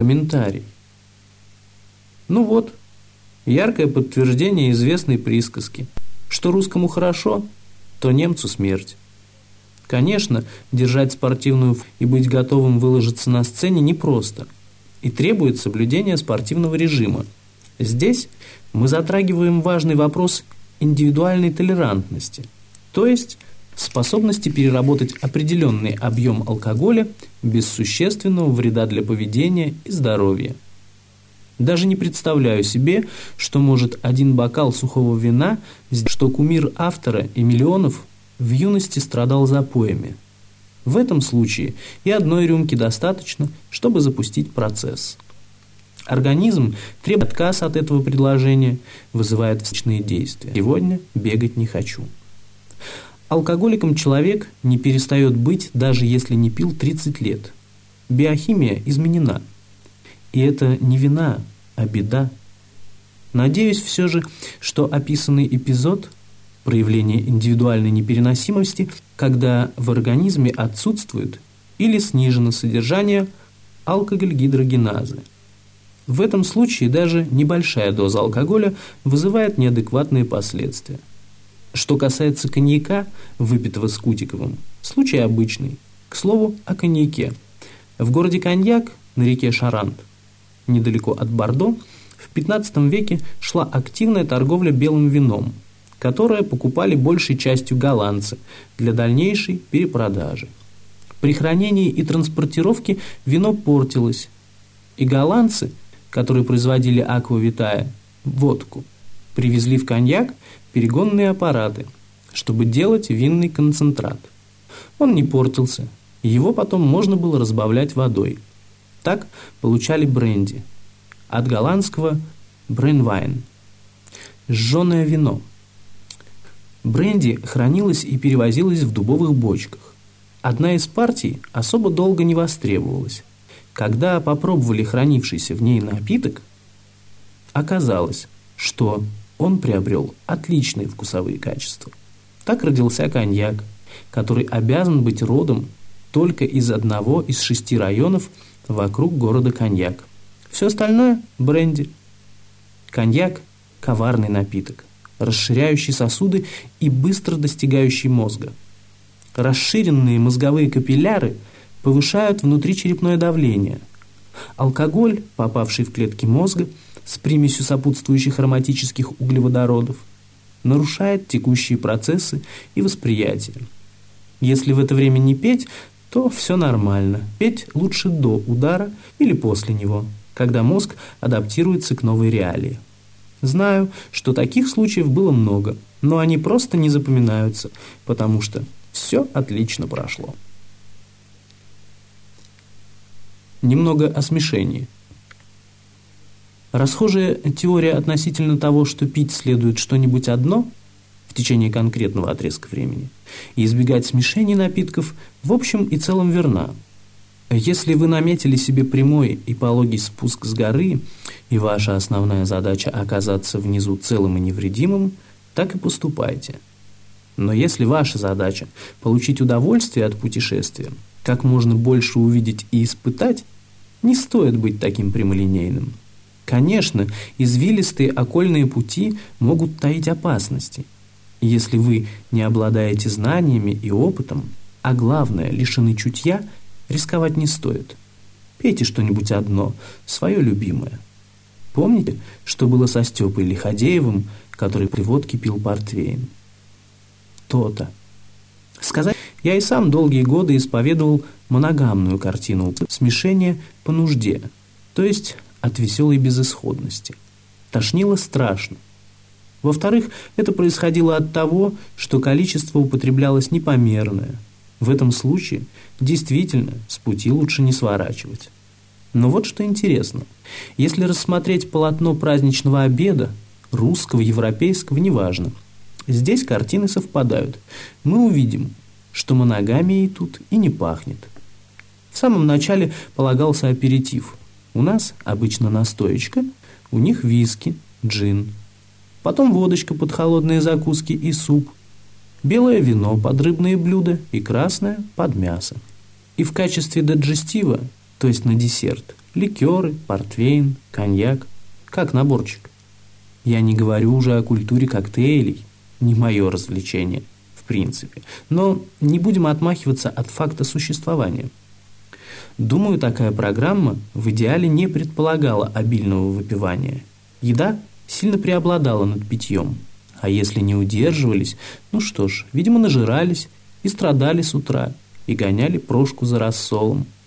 Комментарий. Ну вот, яркое подтверждение известной присказки, что русскому хорошо, то немцу смерть. Конечно, держать спортивную и быть готовым выложиться на сцене непросто и требует соблюдения спортивного режима. Здесь мы затрагиваем важный вопрос индивидуальной толерантности, то есть способности переработать определенный объем алкоголя без существенного вреда для поведения и здоровья. Даже не представляю себе, что может один бокал сухого вина, что кумир автора и миллионов в юности страдал запоями. В этом случае и одной рюмки достаточно, чтобы запустить процесс. Организм требует отказ от этого предложения, вызывает встречные действия. Сегодня бегать не хочу. Алкоголиком человек не перестает быть, даже если не пил 30 лет. Биохимия изменена. И это не вина, а беда. Надеюсь все же, что описанный эпизод – проявление индивидуальной непереносимости, когда в организме отсутствует или снижено содержание алкоголь-гидрогеназы. В этом случае даже небольшая доза алкоголя вызывает неадекватные последствия. Что касается коньяка, выпитого с Кутиковым, случай обычный. К слову о коньяке. В городе Коньяк на реке Шарант, недалеко от Бордо, в 15 веке шла активная торговля белым вином, которое покупали большей частью голландцы для дальнейшей перепродажи. При хранении и транспортировке вино портилось, и голландцы, которые производили аквавитая, водку, привезли в коньяк перегонные аппараты, чтобы делать винный концентрат. Он не портился, его потом можно было разбавлять водой. Так получали бренди. От голландского бренвайн. Жженое вино. Бренди хранилось и перевозилось в дубовых бочках. Одна из партий особо долго не востребовалась. Когда попробовали хранившийся в ней напиток, оказалось, что он приобрел отличные вкусовые качества. Так родился коньяк, который обязан быть родом только из одного из шести районов вокруг города Коньяк. Все остальное – бренди. Коньяк – коварный напиток, расширяющий сосуды и быстро достигающий мозга. Расширенные мозговые капилляры повышают внутричерепное давление. Алкоголь, попавший в клетки мозга – с примесью сопутствующих ароматических углеводородов, нарушает текущие процессы и восприятие. Если в это время не петь, то все нормально. Петь лучше до удара или после него, когда мозг адаптируется к новой реалии. Знаю, что таких случаев было много, но они просто не запоминаются, потому что все отлично прошло. Немного о смешении – Расхожая теория относительно того, что пить следует что-нибудь одно в течение конкретного отрезка времени и избегать смешений напитков в общем и целом верна. Если вы наметили себе прямой и пологий спуск с горы, и ваша основная задача оказаться внизу целым и невредимым, так и поступайте. Но если ваша задача – получить удовольствие от путешествия, как можно больше увидеть и испытать, не стоит быть таким прямолинейным. Конечно, извилистые окольные пути могут таить опасности. Если вы не обладаете знаниями и опытом, а главное, лишены чутья, рисковать не стоит. Пейте что-нибудь одно, свое любимое. Помните, что было со Степой Лиходеевым, который при водке пил портвейн? То-то. Сказать, я и сам долгие годы исповедовал моногамную картину смешения по нужде, то есть от веселой безысходности. Тошнило страшно. Во-вторых, это происходило от того, что количество употреблялось непомерное. В этом случае действительно с пути лучше не сворачивать. Но вот что интересно. Если рассмотреть полотно праздничного обеда, русского, европейского, неважно, здесь картины совпадают. Мы увидим, что моногамией тут и не пахнет. В самом начале полагался аперитив – у нас обычно настоечка, у них виски, джин. Потом водочка под холодные закуски и суп. Белое вино под рыбные блюда и красное под мясо. И в качестве даджестива, то есть на десерт, Ликеры, портвейн, коньяк. Как наборчик. Я не говорю уже о культуре коктейлей. Не мое развлечение, в принципе. Но не будем отмахиваться от факта существования. Думаю, такая программа в идеале не предполагала обильного выпивания. Еда сильно преобладала над питьем. А если не удерживались, ну что ж, видимо, нажирались и страдали с утра, и гоняли прошку за рассолом –